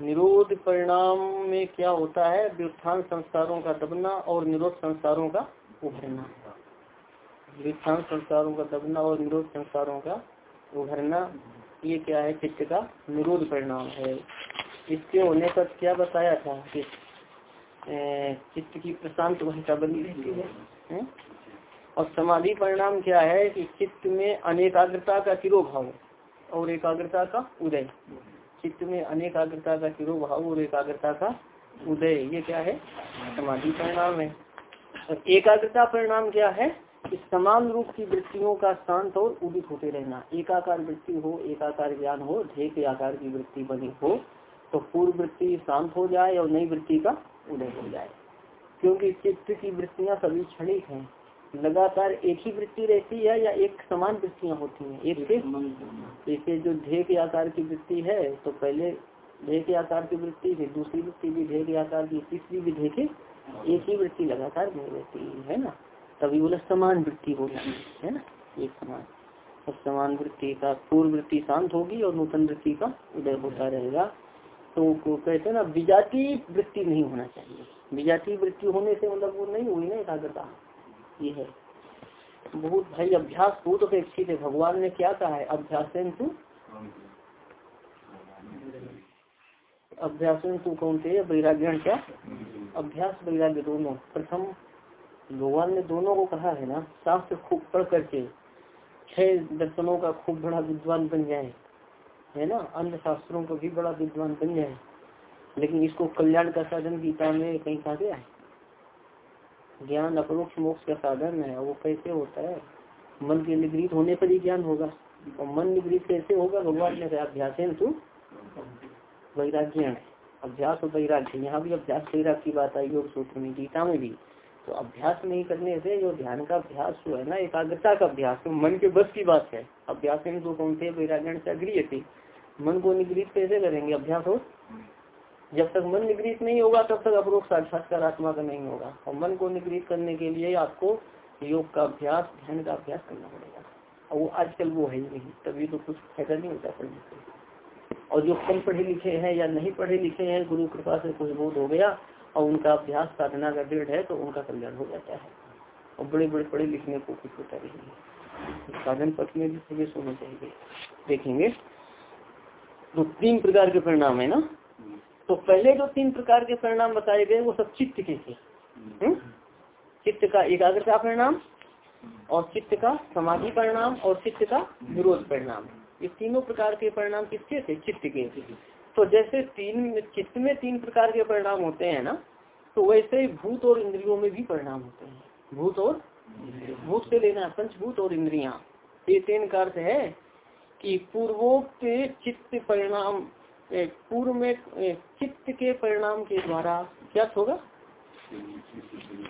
निरोध परिणाम में क्या होता है? व्युत्थान संस्कारों का दबना और निरोध संस्कारों का उभरना। व्युत्थान संस्कारों का दबना और निरोध संस्कारों का उभरना, ये क्या है? चित्त का निरोध परिणाम है। इसके होने पर क्या बताया था? कि चित्त की प्रशांत वहिता बनी रहती है? और समाधि परिणाम क्या है कि चित्त में अनेकाग्रता का तिरोभाव और एकाग्रता का उदय। चित्त में अनेकाग्रता का तिरोभाव और एकाग्रता का उदय। ये क्या है? समाधि परिणाम है। और एकाग्रता परिणाम क्या है? कि समान रूप की वृत्तियों का शांत और उदित होते रहना। एकाकार वृत्ति हो, एकाकार ज्ञान हो ध्येय के आकार की वृत्ति बनी हो तो पूर्व वृत्ति शांत हो जाए और नई वृत्ति का उदय हो जाए। क्योंकि चित्त की वृत्तियाँ सभी क्षणिक हैं। लगातार एक ही वृत्ति रहती है या एक समान वृत्तियाँ होती हैं? एक से? जैसे जो ध्येय के आकार की वृत्ति है तो पहले ध्येय के आकार की वृत्ति फिर दूसरी वृत्ति भी ध्येय के आकार की तीसरी भी ध्येय एक ही वृत्ति लगातार नहीं रहती है ना? तभी बोले समान वृत्ति होगी है ना? एक समान। और समान वृत्ति का पूर्व वृत्ति शांत होगी और नूतन वृत्ति का उदय होता रहेगा। तो कहते हैं ना विजाति वृत्ति नहीं होना चाहिए। विजाति वृत्ति होने से मतलब वो नहीं हुई ना एकाग्रता। ये है। बहुत भाई, अभ्यास बहुत अपेक्षित है भगवान ने क्या कहा है? अभ्यास तू? अभ्यास तू कौन थे? वैराग्य क्या? अभ्यास, वैराग्य दोनों। प्रथम, भगवान ने दोनों को कहा है ना शास्त्र खूब पढ़ करके, छह दर्शनों का खूब बड़ा विद्वान बन जाए, है ना? अन्य शास्त्रों का भी बड़ा विद्वान बन जाए। लेकिन इसको कल्याण का साधन गीता में कहीं कहा गया है? ज्ञान अपरोक्ष मोक्ष का साधन है, वो कैसे होता है? मन के निगृहित होने पर ही ज्ञान होगा। और मन निगृहित कैसे होगा? भगवान ने कहा अभ्यास तू वैराग्य अभ्यास और वैराग्य, यहाँ भी अभ्यास वैराग की बात आई, योग सूत्र में, गीता में भी। तो अभ्यास नहीं करने से जो ध्यान का अभ्यास जो है ना, एकाग्रता का अभ्यास तो मन के बस की बात है। अभ्यास तो कौन थे वैराग्य से अग्रिय थे मन को निगृहित कैसे करेंगे? अभ्यास हो जब तक मन निगृहित नहीं होगा, तब तक अपरोक्ष साक्षात्कार आत्मा का नहीं होगा। और मन को निगृहित करने के लिए आपको योग का अभ्यास, ध्यान का अभ्यास करना पड़ेगा। और वो आजकल वो है ही नहीं, तभी तो कुछ फ़ायदा नहीं होता पढ़ने से। और जो कम पढ़े लिखे हैं या नहीं पढ़े लिखे हैं, गुरु कृपा से कुछ बोध हो गया और उनका अभ्यास साधना का दृढ़ है तो उनका कल्याण हो जाता है। और बड़े बड़े पढ़े लिखने को कुछ होता नहीं है। साधन पथ में भी प्रवेश होना चाहिए। देखेंगे। तो तीन प्रकार के परिणाम है ना? तो पहले जो तीन प्रकार के परिणाम बताए गए, वो सब चित्त के थे। हम्म? चित्त का एकाग्रता परिणाम और चित्त का समाधि परिणाम और चित्त का विरोध परिणाम। ये तीनों प्रकार के परिणाम किसके थे? चित्त के तो जैसे तीन चित्त में तीन प्रकार के परिणाम होते हैं ना तो वैसे ही भूत और इंद्रियों में भी परिणाम होते हैं। भूत और भूत से लेना पंचभूत और इंद्रिया। ये तीन का अर्थ है कि पूर्वोक्त चित्त परिणाम पूर्व में चित्त के परिणाम के द्वारा क्या होगा?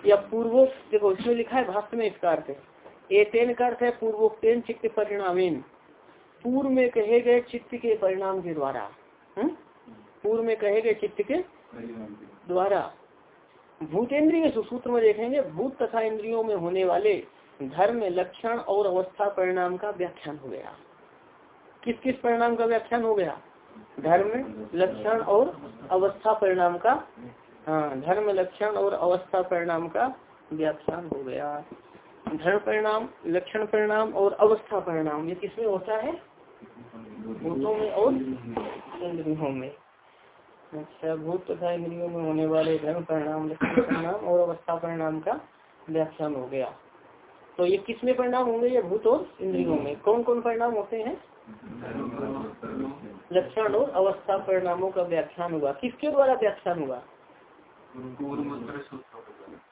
या पूर्वोक्त देखो इसमें लिखा है भाष्य में इसका अर्थ एतेन का अर्थ है पूर्वोक्तेन चित्त परिणामीन। पूर्व में कहे गए चित्त के परिणाम के द्वारा। हम्म? पूर्व में कहे गए चित्त के द्वारा। भूतेन्द्रिय सूत्र में देखेंगे, भूत तथा इंद्रियों में होने वाले धर्म, लक्षण और अवस्था परिणाम का व्याख्यान हो गया। किस किस परिणाम का व्याख्यान हो गया? धर्म लक्षण और अवस्था परिणाम का हाँ धर्म लक्षण और अवस्था परिणाम का व्याख्यान हो गया। धर्म परिणाम, लक्षण परिणाम और अवस्था परिणाम, ये किसमें होता है? भूतों में और इंद्रियों में। अच्छा भूत तथा इंद्रियों में होने वाले धर्म परिणाम, लक्षण परिणाम और अवस्था परिणाम का व्याख्यान हो गया। तो ये किसमें परिणाम होंगे? ये भूत और इंद्रियों में। कौन कौन परिणाम होते हैं? लक्षण और अवस्था, परिणामों का व्याख्यान हुआ। किसके द्वारा व्याख्यान हुआ?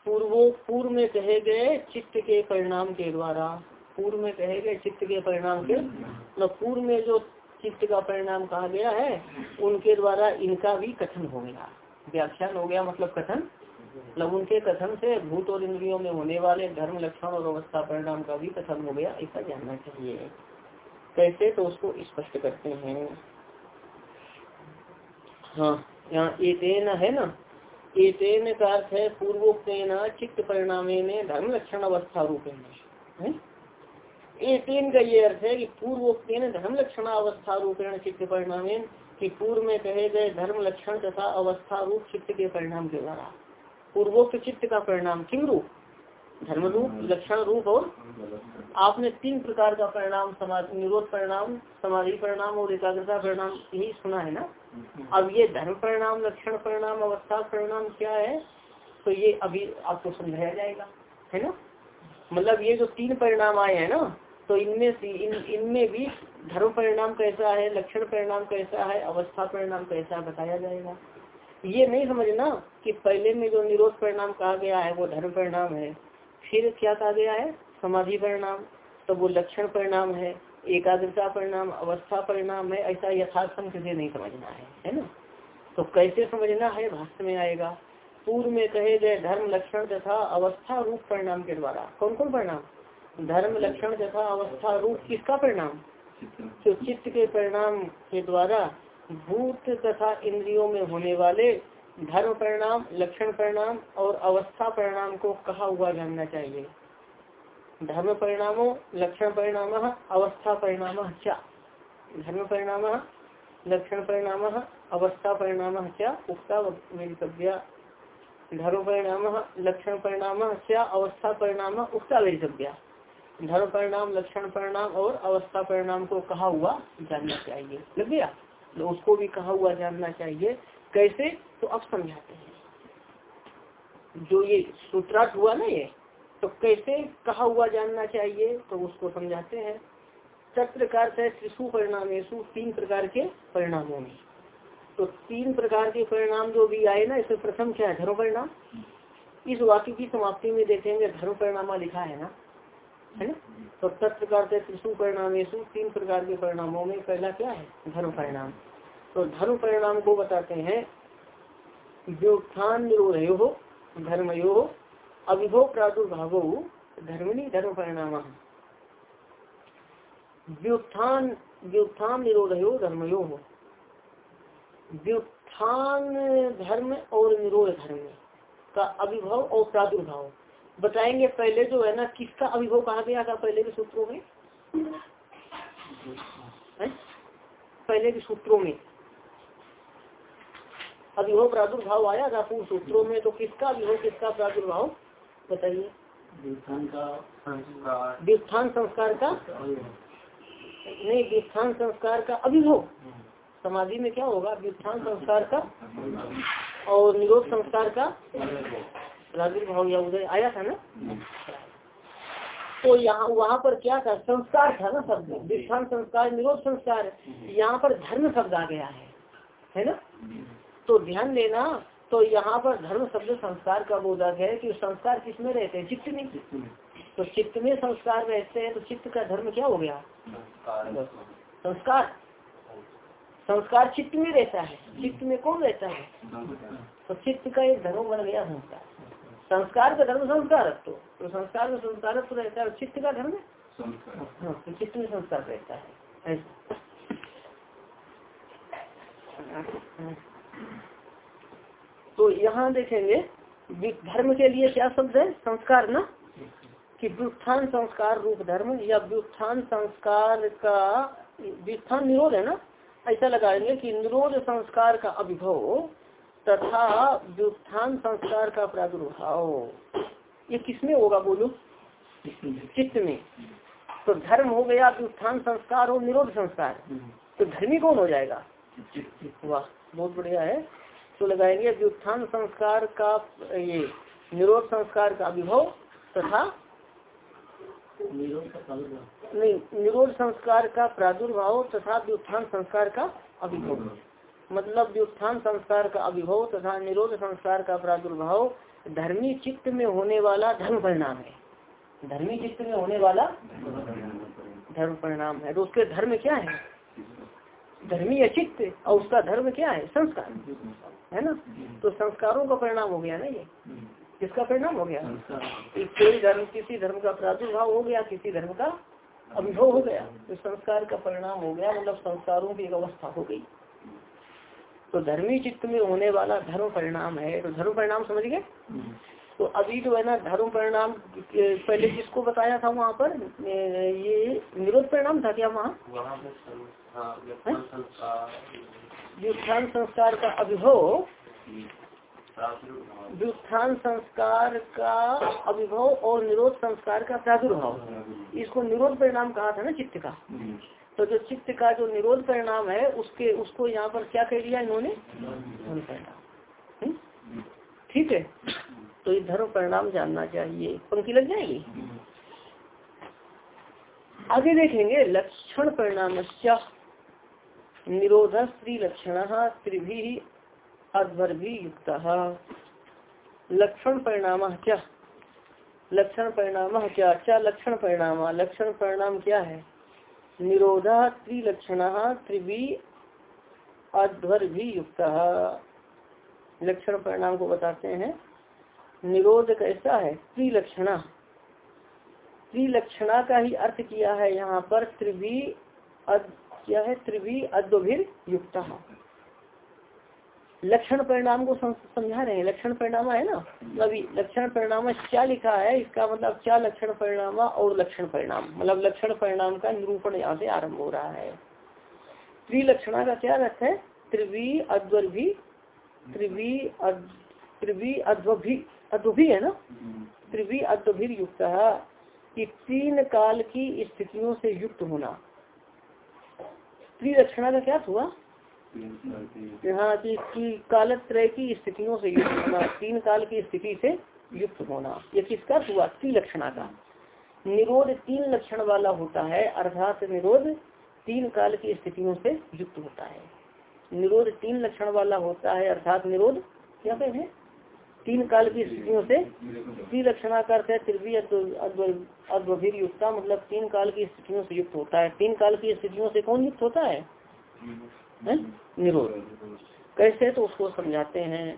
पूर्वो, पूर्व में कहे गए चित्त के परिणाम के द्वारा। पूर्व में कहे गए चित्त के परिणाम के। मतलब पूर्व में जो चित्त का परिणाम कहा गया है, उनके द्वारा इनका भी कथन हो गया। व्याख्यान हो गया मतलब कथन? मतलब उनके कथन से भूत और इंद्रियों में होने वाले धर्म, लक्षण और अवस्था, परिणाम का भी कथन हो गया। ऐसा जानना चाहिए। कैसे? तो उसको स्पष्ट करते हैं। हाँ यहाँ एतेन है ना? एतेन का अर्थ है पूर्वोक्त चित्त परिणाम धर्म लक्षण अवस्था रूपेण ये तीन का ये अर्थ है कि पूर्वोक्न धर्म लक्षण अवस्था रूपेण चित्त परिणाम कि पूर्व में कहे गए धर्म लक्षण तथा अवस्था रूप चित्त के परिणाम के द्वारा। पूर्वोक्त चित्त का परिणाम किम रूप धर्म रूप लक्षण रूप और आपने तीन प्रकार का परिणाम निरोध परिणाम, समाधि परिणाम और एकाग्रता परिणाम यही सुना है ना? अब ये धर्म परिणाम, लक्षण परिणाम, अवस्था परिणाम क्या है? तो ये अभी आपको समझाया जाएगा, है ना? मतलब ये जो तीन परिणाम आए हैं ना तो इनमें से, इन, इनमें भी धर्म परिणाम कैसा है, लक्षण परिणाम कैसा है, अवस्था परिणाम कैसा बताया जाएगा। ये नहीं समझना कि पहले में जो निरोध परिणाम कहा गया है, वो धर्म परिणाम है। फिर क्या कहा गया है? समाधि परिणाम। तो वो लक्षण परिणाम है एकाग्रता परिणाम अवस्था परिणाम है ऐसा यथार्थ से नहीं समझना है है ना? तो कैसे समझना है? भाष्य में आएगा। पूर्व में कहे गए धर्म लक्षण तथा अवस्था रूप परिणाम के द्वारा। कौन कौन परिणाम? धर्म लक्षण तथा अवस्था रूप किसका परिणाम? तो चित्त के परिणाम के द्वारा भूत तथा इंद्रियों में होने वाले धर्म परिणाम, लक्षण परिणाम और अवस्था परिणाम को कहा हुआ जानना चाहिए। धर्म परिणामों, लक्षण परिणाम, अवस्था परिणाम क्या धर्म परिणाम, लक्षण परिणाम, अवस्था परिणाम क्या उक्ता वेदितव्य। धर्म परिणाम, लक्षण परिणाम क्या अवस्था परिणाम, उक्ता वेदितव्य। धर्म परिणाम, लक्षण परिणाम और अवस्था परिणाम को कहा हुआ जानना चाहिए। लग गया? तो उसको भी कहा हुआ जानना चाहिए कैसे? तो अब समझाते हैं। जो ये सूत्रार्थ हुआ ना ये तो कैसे कहा हुआ जानना चाहिए तो उसको समझाते हैं। प्रकार से त्रिशु परिणामेशु तीन प्रकार के परिणामों में। तो तीन प्रकार के परिणाम जो भी आए ना, इसमें प्रथम क्या है? धर्म परिणाम। इस वाक्य की समाप्ति में देखेंगे, धर्म परिणामा लिखा है ना? है ना? तो तत्प्रकार से त्रिशु परिणामेशु तीन प्रकार के परिणामों में, पहला क्या है? धर्म परिणाम। तो धर्म परिणाम को बताते हैं, व्युत्थान निरोधयो हो धर्मयो हो अभिभव प्रादुर्भाव, धर्मनी धर्म परिणाम। व्युत्थान व्युत्थान निरोधयो, धर्मयो। हो व्युत्थान धर्म और निरोध धर्म का अभिभव और प्रादुर्भाव। बताएँगे पहले जो है ना, किसका अभिभव कहा गया था पहले के सूत्रों में? पहले के सूत्रों में। अभिभव प्रादुर्भाव आया? था पूर्व सूत्रों में तो किसका अभिभव किसका प्रादुर्भाव? बताइए। व्युत्थान संस्कार। का? नहीं व्युत्थान संस्कार का अभिभव समाधि में क्या होगा? व्युत्थान संस्कार का और निरोध संस्कार का प्रादुर्भाव या उदय। आया था ना? तो यहाँ वहाँ पर क्या था? संस्कार था ना शब्द। व्युत्थान संस्कार निरोध संस्कार यहाँ पर धर्म शब्द आ गया है। है ना? तो ध्यान देना तो यहाँ पर धर्म शब्द संस्कार का बोधक है कि संस्कार किसमें रहते हैं? चित्त में। तो चित्त में संस्कार रहते हैं तो चित्त का धर्म क्या हो गया? संस्कार। संस्कार। चित्त में रहता है। चित्त में कौन रहता है? तो चित्त का एक धर्म बन गया संस्कार। संस्कार का धर्म संस्कार तो, तो संस्कार में संस्कार रहता है चित्त का धर्म? हाँ, तो चित्त में संस्कार रहता है। तो यहाँ देखेंगे धर्म के लिए क्या शब्द है? संस्कार ना? कि व्युत्थान संस्कार रूप धर्म या व्युत्थान संस्कार का व्युत्थान निरोध है ना? ऐसा लगाएँगे कि निरोध संस्कार का अभिभव तथा व्युत्थान संस्कार का प्रादुर्भाव। ये किसमें होगा बोलो? चित्त में। तो धर्म हो गया व्युत्थान संस्कार और निरोध संस्कार। तो धर्मी कौन हो जाएगा? वाह बहुत बढ़िया है। तो लगाएँगे व्युत्थान संस्कार का ये निरोध संस्कार का विभव तथा नहीं निरोध संस्कार का प्रादुर्भाव तथा व्युत्थान संस्कार का अभिभव। मतलब व्युत्थान संस्कार का अभिभव तथा निरोध संस्कार का प्रादुर्भाव धर्मी चित्त में होने वाला धर्म परिणाम है। धर्मी चित्त में होने वाला धर्म परिणाम है। तो उसके धर्म क्या है? धर्मी चित्त और उसका धर्म क्या है? संस्कार। है ना? तो संस्कारों का परिणाम हो गया ना ये? किसका परिणाम हो गया? कोई धर्म किसी धर्म का प्रादुर्भाव हो गया किसी धर्म का अनुभव हो गया तो संस्कार का परिणाम हो गया मतलब संस्कारों की एक अवस्था हो गई। तो धर्मी चित्त में होने वाला धर्म परिणाम है तो धर्म परिणाम समझ गए? तो अभी जो है ना धर्म परिणाम पहले किसको बताया था वहाँ पर? ये निरोध परिणाम था क्या वहाँ? व्युत्थान संस्कार का अभिभव व्युत्थान संस्कार का अभिभव और निरोध संस्कार का प्रादुर्भाव। इसको निरोध परिणाम कहा था ना चित्त का। तो जो चित्त का जो निरोध परिणाम है, उसके, उसको यहाँ पर क्या कह दिया इन्होंने? परिणाम। हम्म? ठीक है? तो ये धर्म परिणाम जानना चाहिए। पंक्ति लग जाएगी? आगे देखेंगे, लक्षण परिणाम निरोध स्त्री लक्षण त्रिभी अध्वर भी युक्त। लक्षण परिणाम क्या? लक्षण परिणाम क्या? क्या लक्षण परिणाम। लक्षण परिणाम क्या है? निरोधा त्रिलक्षण त्रिवी अध्वर भी युक्त। लक्षण परिणाम को बताते हैं। निरोध कैसा है? त्रिलक्षणा। त्रिलक्षणा का ही अर्थ किया है यहाँ पर त्रिवी क्या है त्रिवी अद्विर युक्त। लक्षण परिणाम को समझा रहे हैं। लक्षण परिणाम है ना? अभी लक्षण परिणाम क्या लिखा है? इसका मतलब क्या लक्षण परिणाम और लक्षण परिणाम? मतलब लक्षण परिणाम का निरूपण यहाँ से आरंभ हो रहा है। त्रिलक्षणा का क्या अर्थ है? त्रिवी अद्वर भी त्रिवी त्रिवी अद्वी अद्वी है ना? त्रिवी अद्वीर युक्त कि तीन काल की स्थितियों से युक्त होना। त्रिलक्षणा का क्या हुआ? यहाँ की, की कालत्रय की स्थितियों से युक्त होना तीन काल की स्थिति से युक्त होना ये किसका हुआ? त्रिलक्षणा का। निरोध तीन लक्षण वाला होता है अर्थात निरोध तीन काल की स्थितियों से युक्त होता है। निरोध तीन लक्षण वाला होता है अर्थात निरोध क्या कहते हैं तीन काल की स्थितियों से त्रिलक्षणा का अर्थ है त्रिवी अद्वीर युक्ता मतलब तीन काल की स्थितियों से युक्त होता है। तीन काल की स्थितियों से कौन युक्त होता है? निरोध। कैसे? तो उसको समझाते हैं।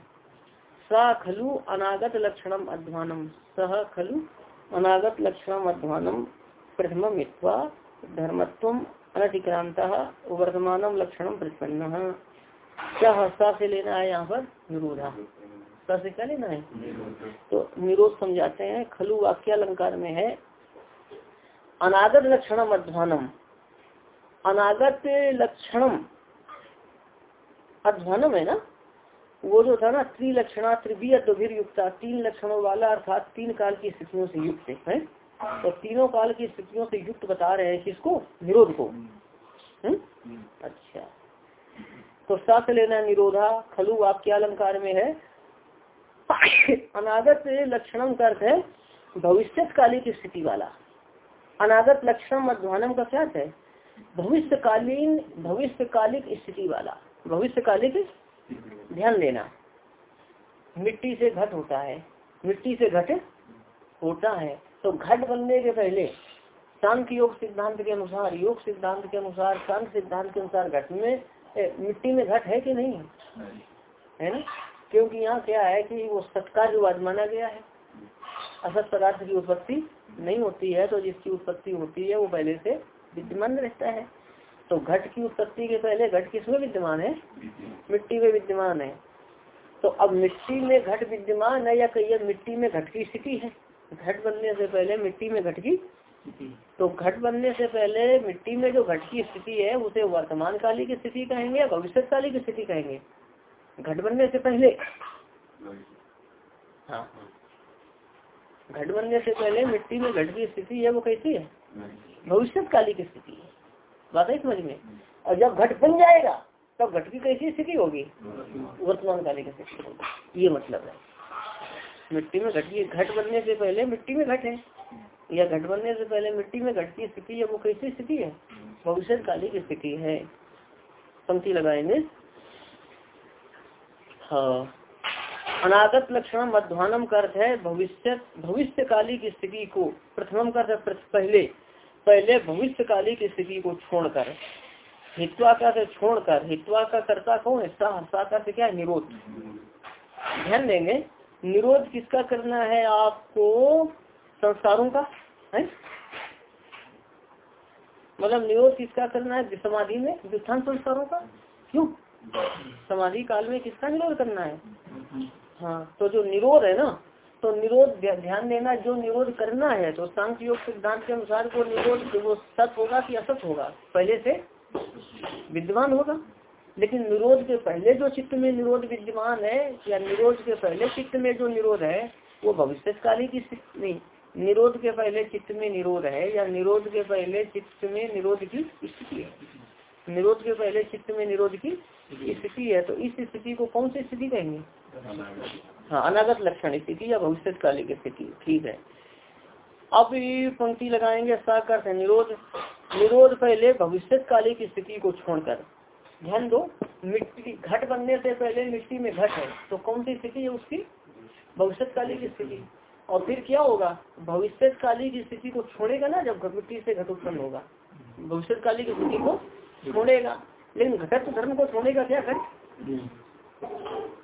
सा खलु अनागत लक्षणम अध्वानम। सह खलु अनागत लक्षणम अध्वानम। प्रथम मित्वा धर्मत्व अनतिक्रांत वर्तमान लक्षण प्रतिपन्न। क्या हस्ता से लेना है यहाँ पर? निरोधा। से क्या लेना है? तो निरोध समझाते हैं खलु वाक्य अलंकार में है अनागत लक्षणम अध्वानम। अनागत लक्षणम अध्वानम है ना? वो जो था ना त्रिलक्षणा त्रिवीय द्विर युक्ता तीन लक्षणों वाला अर्थात तीन काल की स्थितियों से युक्त है तो तीनों काल की स्थितियों से युक्त बता रहे हैं किसको? निरोध को। हम्म? अच्छा। तो साथ लेना निरोधा खलु वाक्य अलंकार में है अनागत लक्षणम का अर्थ है भविष्य कालिक स्थिति वाला। अनागत लक्षण अध्वानम का क्या है? भविष्यकालीन भविष्यकालिक स्थिति वाला। भविष्यकालिक ध्यान देना मिट्टी से घट होता है। मिट्टी से घट होता है। तो घट बनने के पहले शांत योग सिद्धांत के अनुसार योग सिद्धांत के अनुसार शांत सिद्धांत के अनुसार घट में ए, मिट्टी में घट है कि नहीं? है ना? क्योंकि यहाँ क्या है कि वो सत्कार्यवाद माना गया है। असत पदार्थ की उत्पत्ति नहीं होती है तो जिसकी उत्पत्ति होती है वो पहले से विद्यमान रहता है। तो घट की उत्पत्ति के पहले घट किसमें विद्यमान है? मिट्टी में विद्यमान है। तो अब मिट्टी में घट विद्यमान है या कहिए मिट्टी में घट की स्थिति है? घट बनने से पहले मिट्टी में घट की तो घट बनने से पहले मिट्टी में जो घट की स्थिति है, उसे वर्तमान काली की स्थिति कहेंगे या भविष्य काली की स्थिति कहेंगे? घट बनने से पहले हाँ। घट बनने से पहले मिट्टी में घट की स्थिति है वो कैसी है? भविष्य काली की स्थिति है। बात है समझ में? और जब घट बन जाएगा तब घट की कैसी स्थिति होगी? वर्तमान काली की स्थिति होगी। ये मतलब है। मिट्टी में घट की घट बनने से पहले मिट्टी में घट है। या घट बनने से पहले मिट्टी में घट की स्थिति है वो कैसी स्थिति है? भविष्य काली की स्थिति है। पंक्ति लगाएँगे। अनागत लक्षण मध्वानम का अर्थ है, भविष्य भविष्य काली की स्थिति को प्रथम का पहले पहले भविष्यकाली की स्थिति को छोड़कर हित्वा का से छोड़कर हित्वा का कर्ता कौन है? सा का से क्या है? निरोध। ध्यान देंगे, निरोध किसका करना है आपको? संस्कारों का, है? मतलब निरोध किसका करना है? समाधि में संस्कारों का? क्यों? समाधि काल में किसका निरोध करना है? हाँ तो जो निरोध है ना तो निरोध ध्यान देना, जो निरोध करना है तो सांख्य योग सिद्धांत के अनुसार वो निरोध वो सत होगा कि असत होगा? पहले से विद्यमान होगा। लेकिन निरोध के पहले जो चित्त में निरोध विद्यमान है, या निरोध के पहले चित्त में जो निरोध है, वो भविष्य काली की नहीं, निरोध के पहले चित्त में निरोध है, या निरोध के पहले चित्त में निरोध की स्थिति है। निरोध के पहले चित्त में निरोध की स्थिति है तो इस स्थिति को कौन सी स्थिति कहेंगे? हाँ अनागत लक्षण स्थिति या भविष्य कालिक स्थिति, ठीक है। अब ये पंक्ति लगाएँगे साकर से निरोध। निरोध पहले भविष्य कालिक स्थिति को छोड़कर। ध्यान दो, मिट्टी घट बनने से पहले मिट्टी में घट है तो कौन सी स्थिति है उसकी? भविष्य कालिक स्थिति। और फिर क्या होगा? भविष्य कालिक स्थिति को छोड़ेगा ना, जब मिट्टी से घट उत्पन्न होगा। भविष्य कालिक स्थिति को छोड़ेगा। लेकिन घटत धर्म को छोड़ेगा क्या घट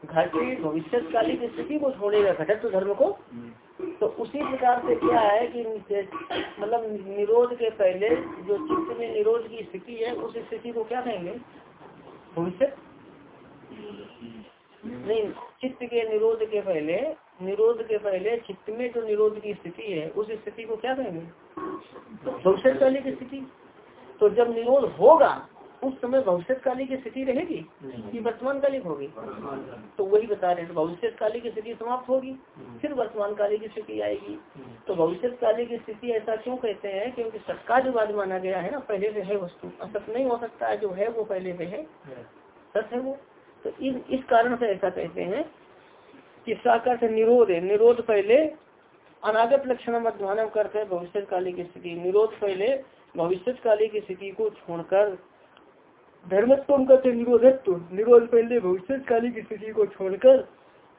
घट भविष्य कालिक स्थिति को छोड़ेगा घटत धर्म को? तो उसी प्रकार से क्या है कि मतलब निरोध के पहले जो चित्त में निरोध की स्थिति है उस स्थिति को क्या कहेंगे? भविष्य? नहीं चित्त के निरोध के पहले निरोध के पहले चित्त में जो निरोध की स्थिति है उस स्थिति को क्या कहेंगे? भविष्य कालिक स्थिति। तो जब निरोध होगा उस समय भविष्य कालिक स्थिति रहेगी कि वर्तमान कालिक होगी तो वही बता रहे हैं भविष्य कालिक स्थिति समाप्त होगी फिर वर्तमान कालिक स्थिति आएगी। तो भविष्य कालिक स्थिति ऐसा क्यों कहते हैं? क्योंकि बाद माना गया है ना पहले से है वस्तु। असत नहीं हो सकता है जो है वो पहले से है। सत्य है वो। तो इस इस कारण से ऐसा कहते हैं कि साकार से निरोध है। निरोध पहले अनागत लक्षण मध्यान्ह करते हैं भविष्य कालिक स्थिति। निरोध पहले भविष्य कालिक स्थिति को छोड़कर धर्मत्व कहते निरोधत्व निरोध पहले भविष्य काली की स्थिति को छोड़कर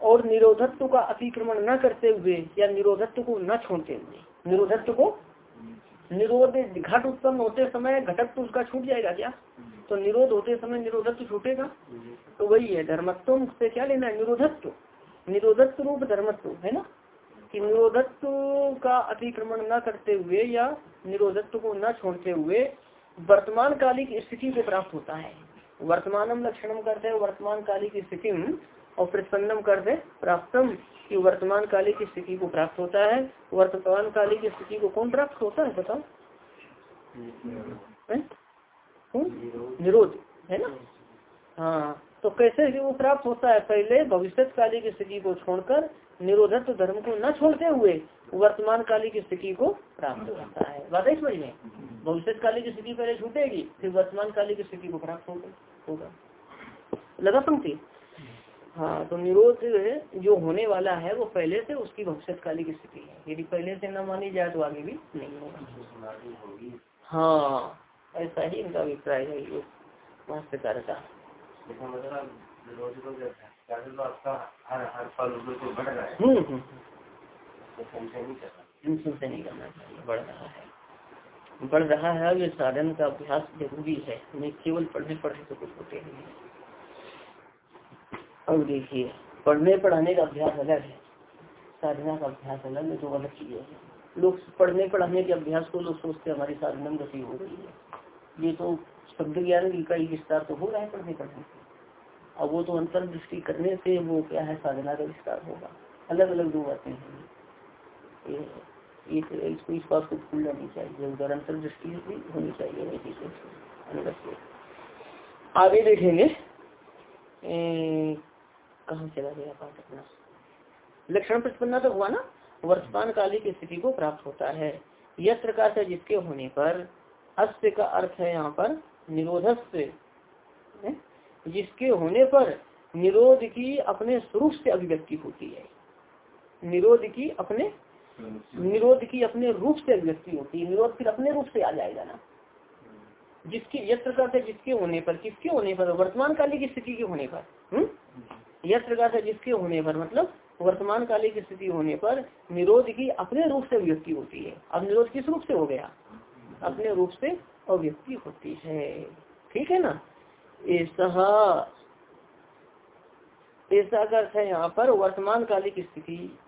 और निरोधत्व का अतिक्रमण न करते हुए या निरोधत्व को न छोड़ते हुए। निरोधत्व को निरोध घट उत्पन्न होते समय घटत्व उसका छूट जाएगा क्या? तो निरोध होते समय निरोधत्व छूटेगा। तो वही है धर्मत्व से क्या लेना है? निरोधत्व। निरोधत्व रूप धर्मत्व, है ना? कि निरोधत्व का अतिक्रमण न करते हुए या निरोधत्व को न छोड़ते हुए वर्तमान कालिक स्थिति को प्राप्त होता है। वर्तमानम लक्षणम करते वर्तमान कालिक स्थिति और प्रतिपन्नम करते प्राप्तम, कि वर्तमान कालिक स्थिति को प्राप्त होता है। वर्तमान कालिक स्थिति को कौन प्राप्त होता है, बताओ? निरोध, है ना? हाँ तो कैसे वो प्राप्त होता है? पहले भविष्य कालिक स्थिति को छोड़कर, निरोधत्व धर्म को न छोड़ते हुए वर्तमान कालिक स्थिति को प्राप्त होता है। बात समझ में? भविष्य कालिक स्थिति पहले छूटेगी फिर वर्तमान कालिक स्थिति को प्राप्त होगा लगा पंक्ति? हाँ तो निरोध जो होने वाला है वो पहले से उसकी भविष्य कालिक स्थिति है। यदि पहले से न मानी जाए तो आगे भी नहीं होगा। हाँ ऐसा ही इनका अभिप्राय है योग वास्तवकार का हम्म। हम्म चिंता नहीं करना चाहिए बढ़ रहा है बढ़ रहा है ये साधन का अभ्यास ज़रूरी है। नहीं, केवल पढ़ने पढ़ने से कुछ होते नहीं अब देखिए, पढ़ने पढ़ाने का अभ्यास अलग है। साधना का अभ्यास अलग है जो अलग चीज़ें है। लोग पढ़ने पढ़ाने के अभ्यास को लोग सोचते हमारी साधना में गति हो रही है। ये तो शब्द ज्ञान का ही विस्तार तो हो रहा है पढ़ने पढ़ने से। अब वो तो अंतर दृष्टि करने से वो क्या है, साधना का विस्तार होगा। अलग अलग दो बातें हैं। एक इसको इस बात को भूलना नहीं चाहिए, उधर अंतर्दृष्टि भी होनी चाहिए आगे देखेंगे। कहा चला गया पाठ अपना? लक्षण प्रतिपन्ना तो हुआ ना? वर्तमान कालिक स्थिति को प्राप्त होता है। यह प्रकार से जिसके होने पर अस्य का अर्थ है यहाँ पर निरोधस्य। जिसके होने पर निरोध की अपने स्वरूप से अभिव्यक्ति होती है। निरोध की अपने निरोध की अपने रूप से अभिव्यक्ति होती है। निरोध फिर अपने रूप से आ जाएगा ना। जिसकी यत्र करते जिसके होने पर, किसके होने पर? वर्तमान कालिक स्थिति के होने पर। हम्म? यत्र करते जिसके होने पर मतलब वर्तमान कालिक स्थिति होने पर निरोध की अपने रूप से अभिव्यक्ति होती है। अब निरोध किस रूप से हो गया? अपने रूप से अभिव्यक्ति होती है। ठीक है ना? ऐसा ऐसा अर्थ है यहाँ पर वर्तमान कालिक स्थिति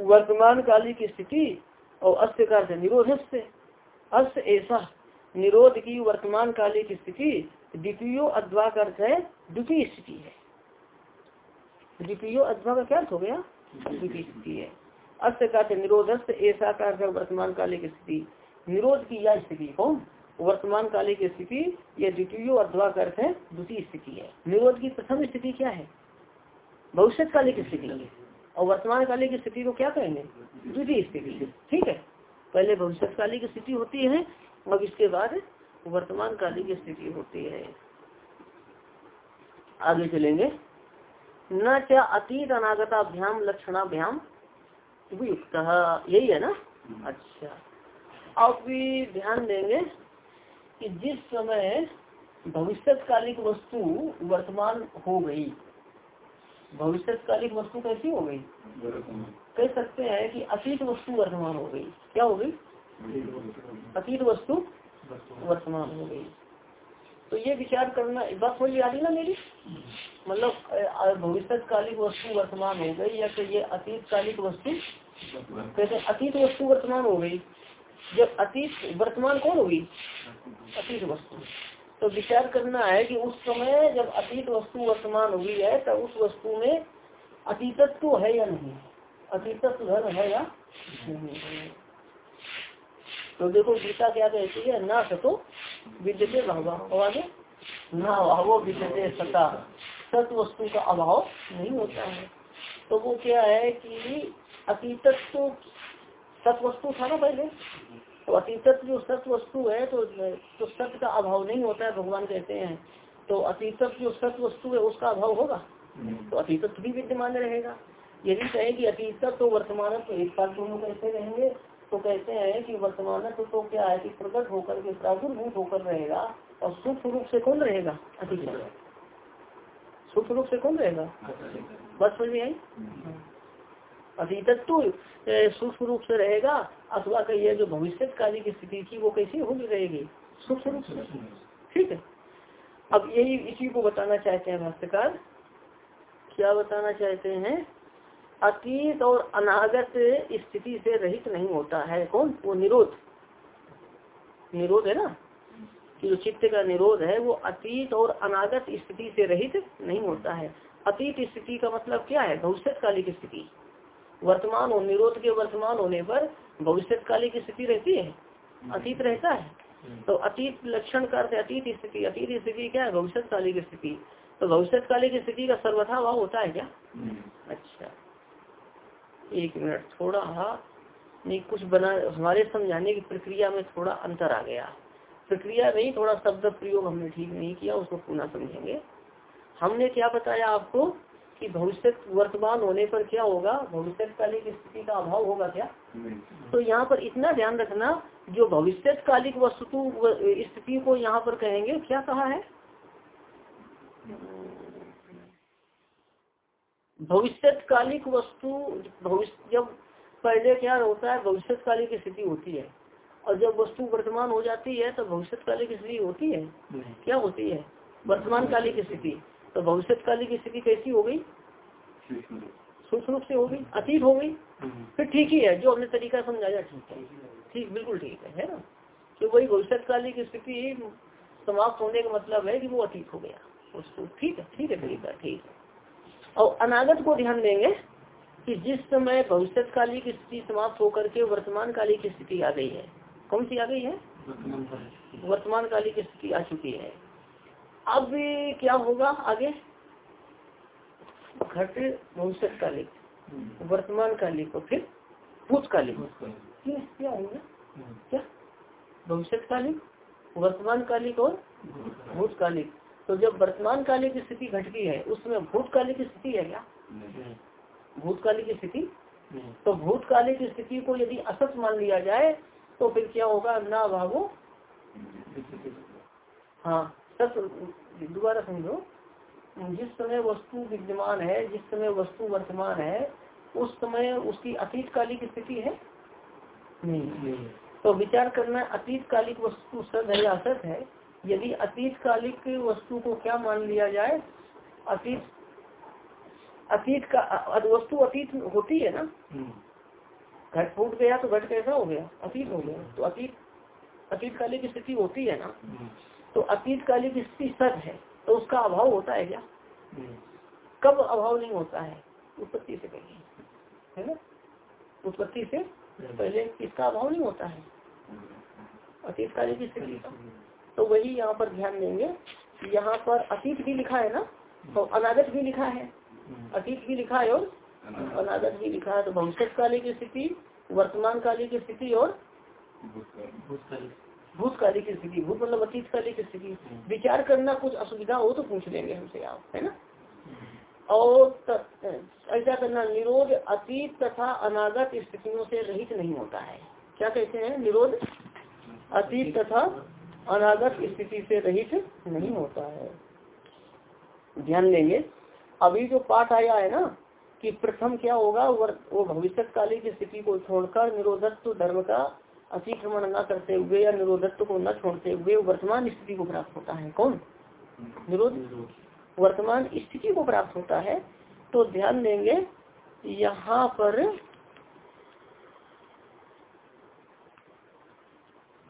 वर्तमान कालिक स्थिति और अस्य का निरोध से। अस्य ऐसा, निरोध की वर्तमान कालिक स्थिति द्वितीय अद्वा का अर्थ है द्वितीय स्थिति है। द्वितीय अद्वा का क्या अर्थ हो गया? द्वितीय स्थिति है। अस्त का निरोधस्त ऐसा का अर्थ वर्तमान कालिक स्थिति। निरोध की यह स्थिति कौन? वर्तमान कालिक स्थिति, यह द्वितीय अथवा का अर्थ है द्वितीय स्थिति है। निरोध की प्रथम स्थिति क्या है? भविष्य कालिक स्थिति और वर्तमान की स्थिति को क्या कहेंगे? द्वितीय स्थिति। ठीक है? पहले भविष्य कालिक स्थिति होती है और इसके बाद वर्तमान कालिक स्थिति होती है। आगे चलेंगे। न क्या अतीत अनागताभ्याम लक्षणाभ्याम उपयुक्त। यही है ना? अच्छा। आप भी ध्यान देंगे कि जिस समय भविष्यकालिक वस्तु वर्तमान हो गई भविष्यकालिक वस्तु कैसी हो गई? कह सकते हैं कि अतीत वस्तु वर्तमान हो गई। क्या हो गई? अतीत वस्तु वर्तमान हो गई। तो ये विचार करना बात समझ आ रही ना मेरी? मतलब भविष्य कालिक वस्तु वर्तमान हो गई या फिर ये अतीत कालिक वस्तु कहते अतीत वस्तु वर्तमान हो गई। जब अतीत वर्तमान कौन होगी अतीत वस्तु। तो विचार करना है कि उस समय जब अतीत वस्तु वर्तमान हुई है तो उस वस्तु में अतीतत्व है या नहीं? अतीतत्व धर्म है या नहीं? तो देखो, गीता क्या कहती है, ना सतो विद्यते भावा। न अभाव विद्यते सता। सत वस्तु का अभाव नहीं होता है। तो वो क्या है कि अतीतत्व, सत वस्तु था ना पहले? तो अतीतत्व जो सत वस्तु है तो तो सत्य का अभाव नहीं होता है भगवान कहते हैं। तो अतीतत्व जो सत वस्तु है उसका अभाव होगा? तो अतीतत्व भी विद्यमान रहेगा। यदि कहें कि अतीतत्व तो वर्तमान तो एक साल दोनों कैसे रहेंगे? तो कहते हैं कि वर्तमान तो, तो क्या है कि प्रकट होकर के प्रादुर्भूत होकर रहेगा और सूक्ष्म रूप से कौन रहेगा? अधिक सूक्ष्म रूप से कौन रहेगा? बस समझ में आई अतीतत्व सूक्ष्म रूप से रहेगा अथवा का यह जो भविष्य काली की स्थिति थी वो कैसी होगी रहेगी? सूक्ष्म रूप से ठीक है। अब यही इसी को बताना चाहते हैं भाष्यकार। क्या बताना चाहते हैं? अतीत और अनागत स्थिति से रहित नहीं होता है। कौन? वो निरोध। निरोध है ना? कि जो चित्त का निरोध है वो अतीत और अनागत स्थिति से रहित नहीं होता है। अतीत स्थिति का मतलब क्या है? भविष्य कालिक स्थिति। वर्तमान और निरोध के वर्तमान होने पर भविष्य कालिक स्थिति रहती है अतीत रहता है। तो अतीत लक्षण का अर्थ अतीत स्थिति अतीत स्थिति क्या है? भविष्य कालिक स्थिति। तो भविष्य कालिक स्थिति का सर्वथा भाव होता है क्या? अच्छा। एक मिनट थोड़ा नहीं कुछ बना हमारे समझाने की प्रक्रिया में थोड़ा अंतर आ गया। प्रक्रिया में ही थोड़ा शब्द प्रयोग हमने ठीक नहीं किया उसको पुनः समझेंगे। हमने क्या बताया आपको? कि भविष्य वर्तमान होने पर क्या होगा? भविष्य कालिक स्थिति का अभाव होगा क्या? तो यहाँ पर इतना ध्यान रखना जो भविष्य कालिक वस्तु स्थिति को यहाँ पर कहेंगे क्या कहा है? भविष्यकालिक वस्तु भविष्य जब पहले क्या होता है भविष्यकालिक स्थिति होती है। और जब वस्तु वर्तमान हो जाती है तो भविष्यकालिक स्थिति होती है? क्या होती है? वर्तमान कालिक स्थिति। तो भविष्यकालिक स्थिति कैसी हो गई? सूक्ष्म रूप से हो गई अतीत हो गई। फिर ठीक ही है जो हमने तरीका समझाया ठीक है। ठीक बिल्कुल ठीक है है ना? तो वही भविष्यकालिक स्थिति समाप्त होने का मतलब है कि वो अतीत हो गया। उसको ठीक है ठीक है तरीका ठीक है। और अनागत को ध्यान देंगे कि जिस समय भविष्य काली की स्थिति समाप्त होकर के वर्तमान काली की स्थिति आ गई है। कौन सी आ गई है? वर्तमान काली की स्थिति आ चुकी है। अब क्या होगा आगे? घट भविष्य कालिक वर्तमान कालिक और फिर भूतकालिक क्या होगा क्या? भविष्य कालिक वर्तमान कालिक और भूतकालिक तो जब वर्तमान कालिक स्थिति घटती है उसमें भूतकालिक स्थिति है क्या? भूतकालिक स्थिति? तो भूतकालिक स्थिति को यदि असत मान लिया जाए तो फिर क्या होगा? ना भागो। हाँ। सत दोबारा समझो जिस समय वस्तु विद्यमान है जिस समय वस्तु वर्तमान है उस समय उसकी अतीत कालिक स्थिति है? नहीं तो विचार करना अतीत कालिक वस्तु सद है असत है। यदि अतीत कालिक वस्तु को क्या मान लिया जाए? अतीत अतीत का वस्तु अतीत होती है ना? हम्म। घट फूट गया तो घट कैसा हो गया? अतीत हो गया। तो अतीत अतीत कालिक स्थिति होती है ना? हम्म। तो अतीत कालिक स्थिति सत है तो उसका अभाव होता है क्या? हम्म। कब अभाव नहीं होता है? उत्पत्ति से कहीं है ना? उत्पत्ति से पहले किसका अभाव नहीं होता है? अतीत काली की। स्थिति का तो वही यहाँ पर ध्यान देंगे। यहाँ पर अतीत भी लिखा है ना? तो अनागत भी लिखा है। अतीत भी लिखा है और अनागत। भी लिखा है। तो भविष्य काली की स्थिति वर्तमान काली की स्थिति और भूतकाली की स्थिति भूत मतलब अतीत काली की स्थिति, विचार करना कुछ असुविधा हो तो पूछ लेंगे हमसे आप, है ना? और ऐसा करना, निरोध अतीत तथा अनागत स्थितियों से रहित नहीं होता है। क्या कहते हैं? निरोध अतीत तथा अनागत स्थिति से रहित नहीं होता है। ध्यान देंगे। अभी जो पाठ आया है ना, कि प्रथम क्या होगा? वो भविष्य काली की स्थिति को छोड़कर निरोधत्व धर्म का अतिक्रमण न करते हुए या निरोधत्व को न छोड़ते हुए वर्तमान स्थिति को प्राप्त होता है। कौन? निरोध। वर्तमान स्थिति को प्राप्त होता है। तो ध्यान देंगे यहाँ पर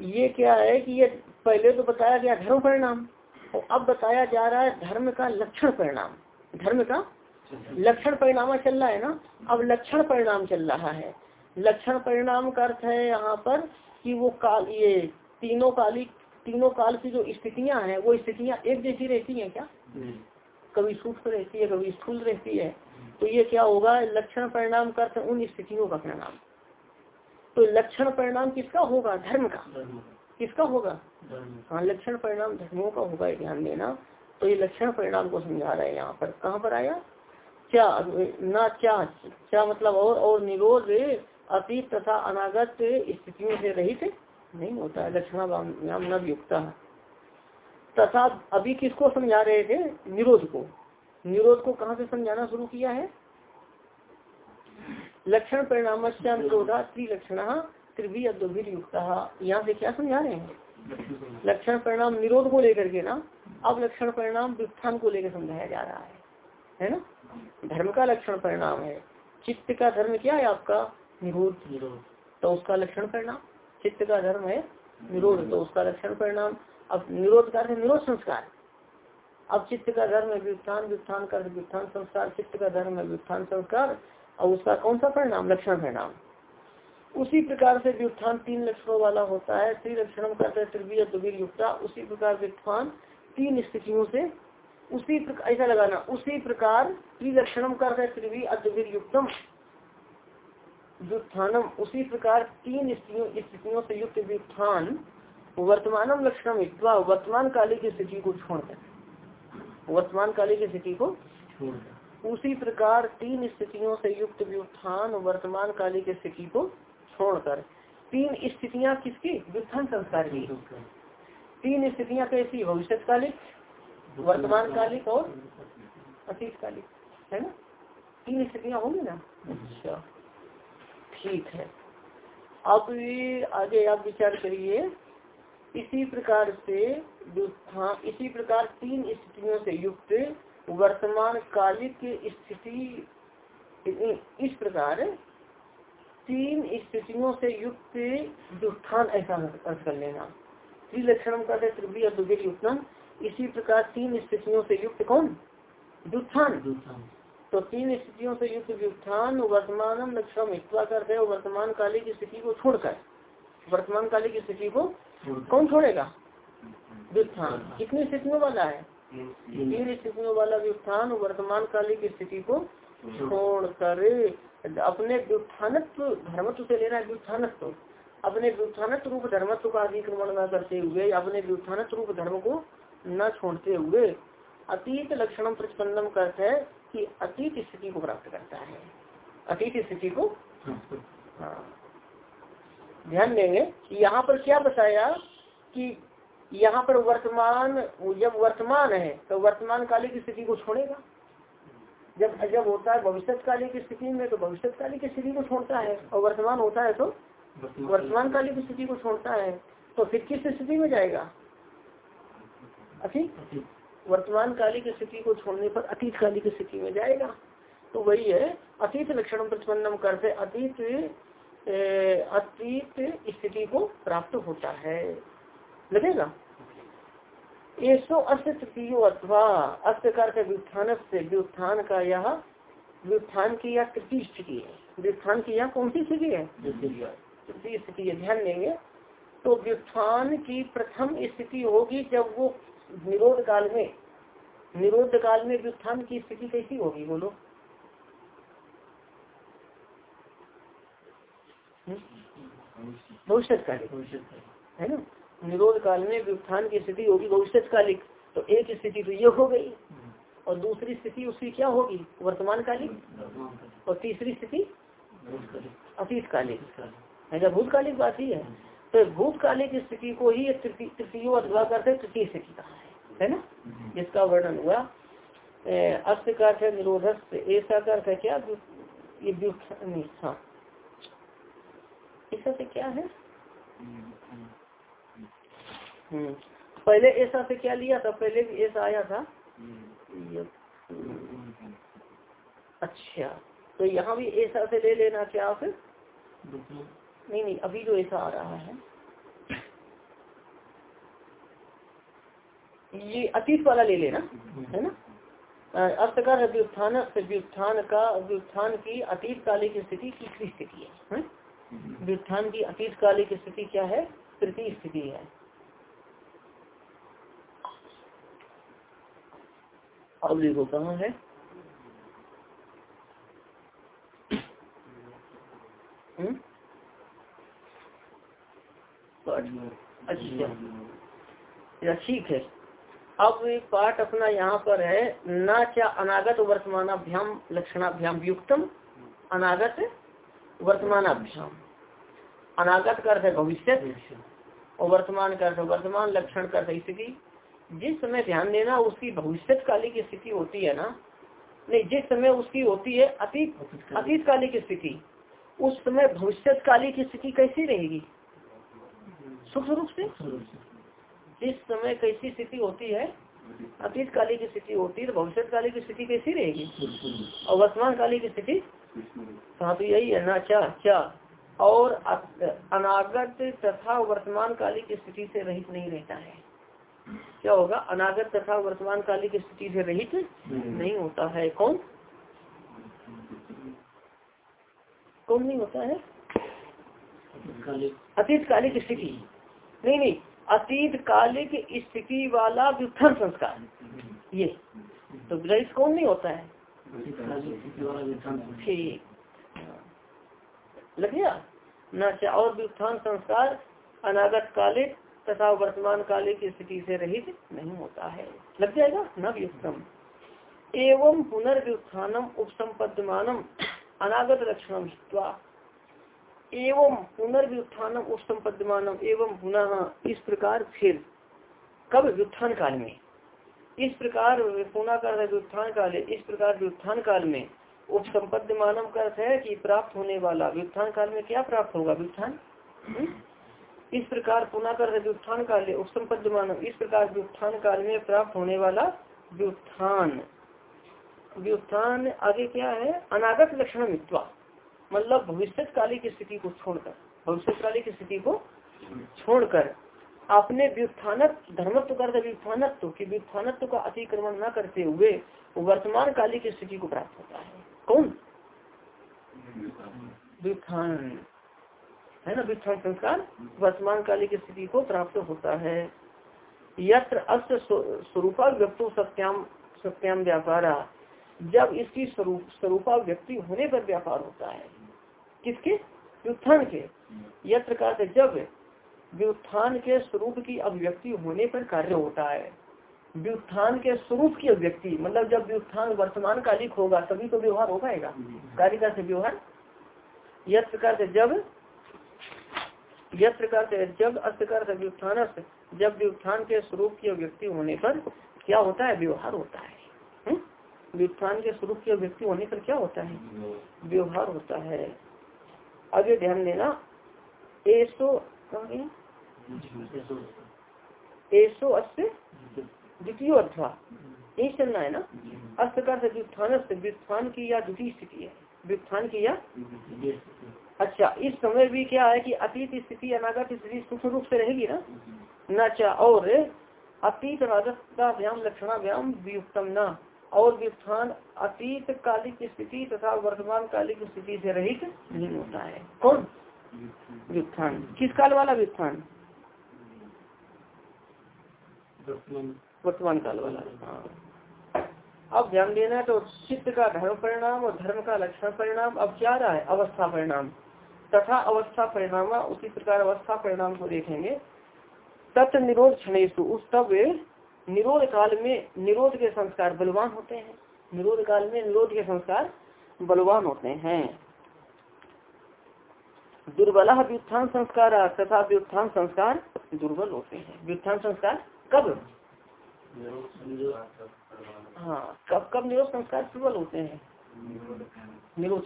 ये क्या है कि ये पहले तो बताया गया धर्म परिणाम और अब बताया जा रहा है धर्म का लक्षण परिणाम। धर्म का लक्षण परिणाम चल रहा है ना? अब लक्षण परिणाम चल रहा है। लक्षण परिणाम का अर्थ है यहाँ पर कि वो काल ये तीनों काली तीनों काल की जो स्थितियाँ हैं वो स्थितियाँ एक जैसी रहती हैं क्या? कभी सूक्ष्म रहती है कभी स्थूल रहती है। तो ये क्या होगा? लक्षण परिणाम का अर्थ उन स्थितियों का परिणाम। तो लक्षण परिणाम किसका होगा? धर्म का। किसका होगा? हाँ लक्षण परिणाम धर्मों का होगा ध्यान देना। तो ये लक्षण परिणाम को समझा रहे हैं यहाँ पर। कहाँ पर आया? क्या ना क्या क्या मतलब और और निरोध अतीत तथा अनागत स्थितियों से रहित नहीं होता है लक्षणाम न युक्ता तथा अभी किसको समझा रहे थे? निरोध को। निरोध को कहाँ से समझाना शुरू किया है? लक्षण परिणाम निरोधा त्रिलक्षण त्रिवी अद्विर युक्ता यहाँ से क्या समझा रहे हैं? लक्षण परिणाम निरोध को लेकर के ना, अब लक्षण परिणाम व्युत्थान को लेकर समझाया जा रहा है। है ना? धर्म का लक्षण परिणाम है। चित्त का धर्म क्या है आपका? निरोध तो उसका लक्षण परिणाम, चित्त का धर्म है निरोध तो उसका लक्षण परिणाम, अब निरोध का निरोध संस्कार। अब चित्त का धर्म है व्युत्थान व्युत्थान का व्युत्थान संस्कार, चित्त का धर्म है व्युत्थान संस्कार, और उसका कौन सा परिणाम? लक्षण परिणाम। उसी प्रकार से व्युत्थान तीन लक्षणों वाला होता है त्रिलक्षण का त्रिवीर युक्ता। उसी प्रकार व्युत्थान तीन स्थितियों से उसी प्रकार, ऐसा लगाना, उसी प्रकार त्रिलक्षणम का त्रिवी अद्वीर युक्तम। व्युत्थानम उसी प्रकार तीन स्थितियों से युक्त व्युत्थान वर्तमानम लक्षण वर्तमान काली की स्थिति को छोड़कर वर्तमान काली की स्थिति को उसी प्रकार तीन स्थितियों से युक्त व्युत्थान वर्तमान काली की स्थिति को छोड़कर। तीन स्थितियाँ किसकी? व्युत्थान संस्कार की। तीन स्थितियाँ कैसी? भविष्य कालिक वर्तमान कालिक और अतीत कालिक है ना? तीन स्थितियाँ होंगी ना? अच्छा। ठीक है। अब आगे आप विचार करिए, इसी प्रकार से हाँ इसी प्रकार तीन स्थितियों से युक्त वर्तमान कालिक स्थिति, इस प्रकार तीन स्थितियों से युक्त व्युत्थान ऐसा अर्थ कर लेना। त्रिलक्षण का त्रिवी युक्तम इसी प्रकार तीन स्थितियों से युक्त कौन? व्युत्थान तो तीन स्थितियों से युक्त व्युत्थान वर्तमान लक्षण मित्वा करते हैं वर्तमान काली की स्थिति को छोड़कर। वर्तमान काली की स्थिति को कौन छोड़ेगा? व्युत्थान। कितनी स्थितियों वाला है? तीन स्थितियों वाला व्युत्थान वर्तमान काली की स्थिति को छोड़कर। अपने व्युत्थानत्व, धर्मत्व से लेना व्युत्थानत्व। अपने व्युत्थानत्व रूप धर्मत्व का अधिक्रमण न करते हुए, अपने व्युत्थानत्व रूप धर्म को न छोड़ते हुए अतीत लक्षण प्रतिपन्नम करते कि अतीत स्थिति को प्राप्त करता है। अतीत स्थिति को हाँ। ध्यान देंगे यहाँ पर क्या बताया कि यहाँ पर वर्तमान, जब वर्तमान है तो वर्तमान काली की स्थिति को छोड़ेगा। जब जब होता है भविष्य काली की स्थिति में तो भविष्य काली की स्थिति को छोड़ता है। और वर्तमान होता है तो वर्तमान काली की स्थिति को छोड़ता है। तो फिर किस स्थिति में जाएगा? अतीत। वर्तमान काली की स्थिति को छोड़ने पर अतीत काली की स्थिति में जाएगा। तो वही है, अतीत लक्षण प्रतिपन्नम करते अतीत अतीत स्थिति को प्राप्त होता है। लगेगा? ऐसो अस्त तृतीय अथवा अस्त कर व्युत्थान से, व्युत्थान का यह, व्युत्थान की यह तृतीय स्थिति है। व्युत्थान की यहाँ कौन सी स्थिति है? तृतीय स्थिति है, ध्यान देंगे। तो व्युत्थान की प्रथम स्थिति होगी जब वो निरोध काल में निरोध काल में व्युत्थान की स्थिति कैसी होगी बोलो? भविष्य कालिक है ना? निरोध काल में व्युत्थान की स्थिति होगी भविष्य कालिक तो एक स्थिति तो ये हो गई और दूसरी स्थिति उसकी क्या होगी? वर्तमान कालिक और तीसरी स्थिति अतीत कालिक है भूतकालिक बात ही है। तो भूतकालिक स्थिति को ही तृतीय अथवा करते तृतीय स्थिति कहा है है ना? जिसका वर्णन हुआ अस्त का अर्थ है निरोधक ऐसा का अर्थ है क्या ये हाँ ऐसा से क्या है? हम्म। पहले ऐसा से क्या लिया था? पहले भी ऐसा आया था? अच्छा तो यहाँ भी ऐसा से ले लेना क्या आप नहीं नहीं, अभी जो ऐसा आ रहा है। ये अतीत वाला ले लेना, है ना? अर्थ का व्युत्थान व्युत्थान का व्युत्थान की अतीत कालिक स्थिति तीसरी स्थिति है व्युत्थान की अतीत कालिक स्थिति क्या है? तृतीय स्थिति है। अब देखो कहाँ है? हम्म? अच्छा। ठीक है। अब पाठ अपना यहाँ पर है न क्या अनागत वर्तमानाभ्याम लक्षणाभ्याम युक्तम अनागत वर्तमानाभ्याम। अनागत कर है भविष्य और वर्तमान कर वर्तमान लक्षण कर स्थिति। जिस समय ध्यान देना उसकी भविष्य कालिक स्थिति होती है ना नहीं जिस समय उसकी होती है अतीत अतीत कालिक स्थिति उस समय भविष्य कालिक स्थिति कैसी रहेगी? सुख रूप से? जिस समय कैसी स्थिति होती है अतीत काली की स्थिति होती है तो भविष्य कालिक स्थिति कैसी रहेगी? और वर्तमान काली की स्थिति? हाँ तो यही है ना, चा चा। और अनागत तथा वर्तमान काली की स्थिति से रहित नहीं रहता है। क्या होगा? अनागत तथा वर्तमान काली की स्थिति से रहित नहीं होता है। कौन? कौन नहीं होता है? अतीत कालिक स्थिति। नहीं नहीं, अतीत कालिक स्थिति वाला व्युत्थान संस्कार ये। तो ग्रहित कौन नहीं होता है? ठीक। लग गया? न और व्युत्थान संस्कार अनागत कालिक तथा वर्तमान कालिक स्थिति से रहित नहीं होता है। लग जाएगा? न एवं पुनर्व्युत्थानम, उपसंपद्यमानम, अनागत लक्षण एवं पुनर्व्युत्थान पुनर्व्युत्थानम उपसंपद्यमानम एवं पुनः इस प्रकार फिर कब? व्युत्थान काल में। इस प्रकार पुनः कर व्युत्थान काल है इस प्रकार व्युत्थान काल में उपसंपद्यमानम का अर्थ है कि प्राप्त होने वाला। व्युत्थान काल में क्या प्राप्त होगा? व्युत्थान? हम्म? इस प्रकार पुनः कर व्युत्थान काल उपसंपद्यमान इस प्रकार व्युत्थान काल में प्राप्त होने वाला व्युत्थान। व्युत्थान आगे क्या है? अनागत लक्षण मित्वा मतलब भविष्य काली की स्थिति को छोड़कर भविष्य की स्थिति को छोड़कर अपने व्युत्थानक धर्मत्व कर व्युत्थानत्व की व्युत्थानत्व का अतिक्रमण न करते हुए वर्तमान काली की स्थिति को प्राप्त होता है। कौन? व्युत्थान। है ना, व्युत्थान संस्कार? वर्तमान कालिक स्थिति को प्राप्त होता है। यत्र अस्त स्वरूपा व्यक्तो सत्याम सत्याम व्यापारा। जब इसकी स्वरूप स्वरूपा व्यक्ति होने पर व्यापार होता है किसके? व्युत्थान के। यत्र का जब व्युत्थान के स्वरूप की अभिव्यक्ति होने पर कार्य होता है। व्युत्थान के स्वरूप की अभिव्यक्ति मतलब जब व्युत्थान वर्तमान कालिक होगा तभी तो व्यवहार हो पाएगा। कालिका से व्यवहार। यत्र का जब यत्र का जब अस्त कर व्युत्थान जब व्युत्थान के स्वरूप की अभिव्यक्ति होने पर क्या होता है? व्यवहार होता है। हम्म? व्युत्थान के स्वरूप की अभिव्यक्ति होने पर क्या होता है? व्यवहार होता है। आगे ध्यान देना। एसो एसो अस्त द्वितीय अर्थवा यही चलना है ना? अस्त का व्युत्थान व्युत्थान की या द्वितीय स्थिति है। व्युत्थान की या? अच्छा इस समय भी क्या है कि अतीत स्थिति, अनागत स्थिति सूक्ष्म रूप से रहेगी ना? न और अतीत राजस्था व्याम, लक्षणा व्याम व्युक्तम न। और व्युत्थान अतीत कालिक स्थिति तथा वर्तमान कालिक स्थिति से रहित नहीं होता है। कौन? व्युत्थान। किस काल वाला व्युत्थान? वर्तमान। काल वाला। हाँ। अब ध्यान देना तो चित्त का धर्म परिणाम और धर्म का लक्षण परिणाम। अब क्या रहा है? अवस्था परिणाम। तथा अवस्था परिणाम उसी प्रकार अवस्था परिणाम को देखेंगे। तत्व निरोध क्षणेशु उस तब निरोध काल में निरोध के संस्कार बलवान होते हैं। निरोध काल में निरोध के संस्कार बलवान होते हैं। दुर्बला व्युत्थान संस्कार तथा व्युत्थान संस्कार दुर्बल होते हैं। व्युत्थान संस्कार कब? हाँ कब कब निरोध संस्कार दुर्बल होते हैं? निरोध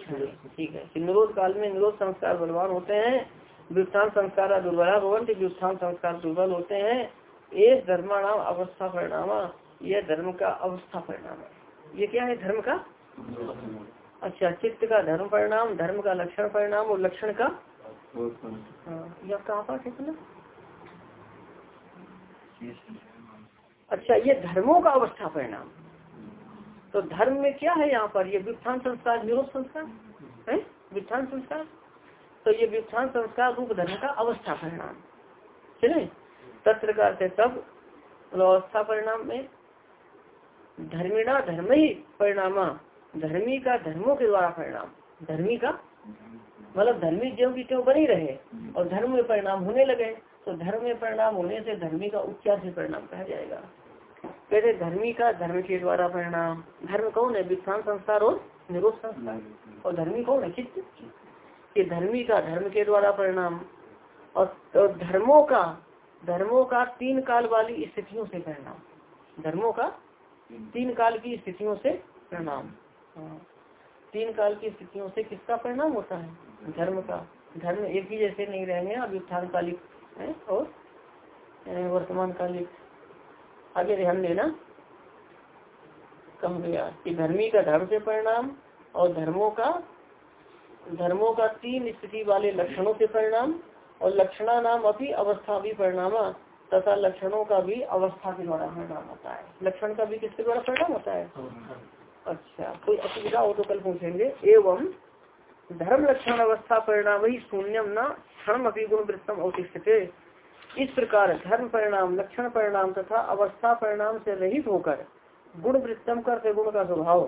ठीक है। निरोध काल में निरोध संस्कार बलवान होते हैं। व्युत्थान संस्कार दुर्बला भवन व्युत्थान संस्कार दुर्बल होते हैं। ये धर्माणाम अवस्था परिणाम यह धर्म का अवस्था परिणाम ये क्या है धर्म का? अच्छा चित्त का धर्म परिणाम, धर्म का लक्षण परिणाम और लक्षण का? हाँ यह अच्छा ये धर्मों का अवस्था परिणाम। तो धर्म में क्या है यहाँ पर? ये व्युत्थान संस्कार, निरोध संस्कार, है? व्युत्थान संस्कार? तो ये व्युत्थान संस्कार रूप धर्म का अवस्था परिणाम। चले तत्र का अर्थ तब मतलब अवस्था परिणाम में धर्मिणा धर्म ही परिणाम, धर्मी का धर्मों के द्वारा परिणाम, धर्मी का मतलब धर्मी ज्यों की क्यों बनी रहे और धर्म में परिणाम होने लगे तो धर्म में परिणाम होने से धर्मी का उपचार से परिणाम कहा जाएगा। कहते धर्मी का धर्म के द्वारा परिणाम, धर्म कौन है? वित्थान संस्कार और निरोध संस्कार। और धर्मी कौन है? चित्त। धर्मी का धर्म के द्वारा परिणाम और धर्मों का धर्मों का तीन काल वाली स्थितियों से परिणाम। धर्मों का तीन काल की स्थितियों से परिणाम। हाँ। तीन काल की स्थितियों से किसका परिणाम होता है? धर्म का। धर्म एक ही जैसे नहीं रहेंगे अब उत्थान कालिक है और वर्तमान कालिक आगे ध्यान देना। कम गया कि धर्मी का धर्म से परिणाम और धर्मों का धर्मों का तीन स्थिति वाले लक्षणों से परिणाम। और लक्षणा नाम अभी अवस्था भी परिणाम तथा लक्षणों का भी अवस्था के द्वारा परिणाम होता है। लक्षण का भी किसके द्वारा परिणाम होता है? अच्छा कोई असुविधा हो तो कल पूछेंगे। एवं धर्म लक्षण अवस्था परिणाम ही शून्यम न क्षण अभी गुण वृत्तम अवतिष्ठित। इस प्रकार धर्म परिणाम, लक्षण परिणाम तथा अवस्था परिणाम से रहित होकर गुण वृत्तम करते गुण का स्वभाव,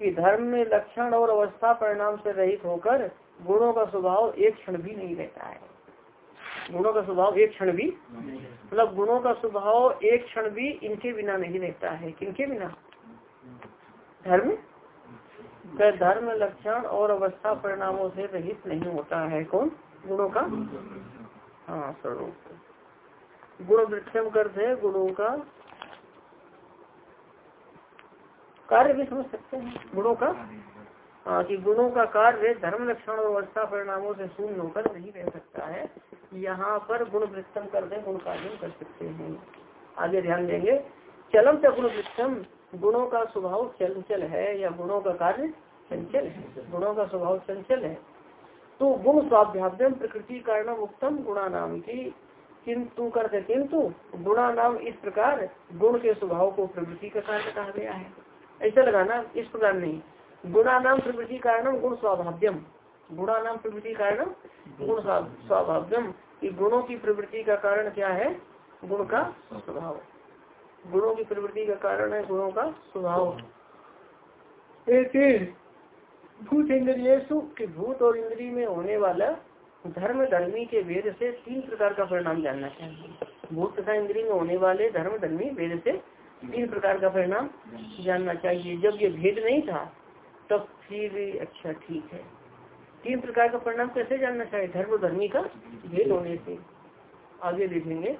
कि धर्म में लक्षण और अवस्था परिणाम से रहित होकर गुणों का स्वभाव एक क्षण भी नहीं रहता है। गुणों का स्वभाव एक क्षण भी मतलब गुणों का स्वभाव एक क्षण भी इनके बिना नहीं रहता है। किनके बिना? धर्म? धर्म, लक्षण और अवस्था परिणामों से रहित नहीं होता है। कौन? गुणों का? हाँ स्वरूप। गुण वृक्षम करते गुणों का कार्य भी समझ सकते हैं। गुणों का हाँ कि गुणों का कार्य धर्म लक्षण और अवस्था परिणामों से शून्य होकर नहीं रह सकता है यहाँ पर गुण वृत्तम कर दे, गुण कार्य कर सकते हैं। आगे ध्यान देंगे, चलम से गुण वृत्तम गुणों का स्वभाव चंचल है या गुणों का कार्य चंचल है? गुणों का स्वभाव चंचल है। तो गुण स्वाभ्याम प्रकृति कारण उत्तम गुणा नाम की, किंतु करते किंतु गुणा नाम इस प्रकार गुण के स्वभाव को प्रवृत्ति का कारण कहा गया है। ऐसा लगाना इस प्रकार नहीं। गुणा नाम प्रवृत्ति कारण गुण स्वाभाव्यम गुणा नाम प्रवृत्ति कारण गुण स्वाभाव्यम कि गुणों की प्रवृत्ति का कारण क्या है? गुण का स्वभाव। गुणों की प्रवृत्ति का कारण है गुणों का स्वभाव। एक भूत इंद्रिय के भूत और इंद्रिय में होने वाला धर्म धर्मी के वेद से तीन प्रकार का परिणाम जानना चाहिए। भूत तथा इंद्रिय में होने वाले धर्म धर्मी वेद से तीन प्रकार का परिणाम जानना चाहिए। जब ये भेद नहीं था तब फिर अच्छा ठीक है। तीन प्रकार का परिणाम कैसे जानना चाहिए? धर्म, धर्मी का भेद होने से। आगे देखेंगे।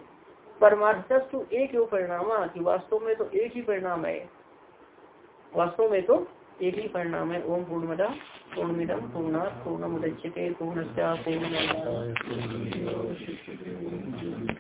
परमार्थ तो एक ही परिणाम कि वास्तव में तो एक ही परिणाम है। वास्तव में तो एक ही परिणाम है। ओम पूर्णमदा पूर्णमिदम पूर्णा पूर्णमुदच्यते पूर्णस्या पूर्ण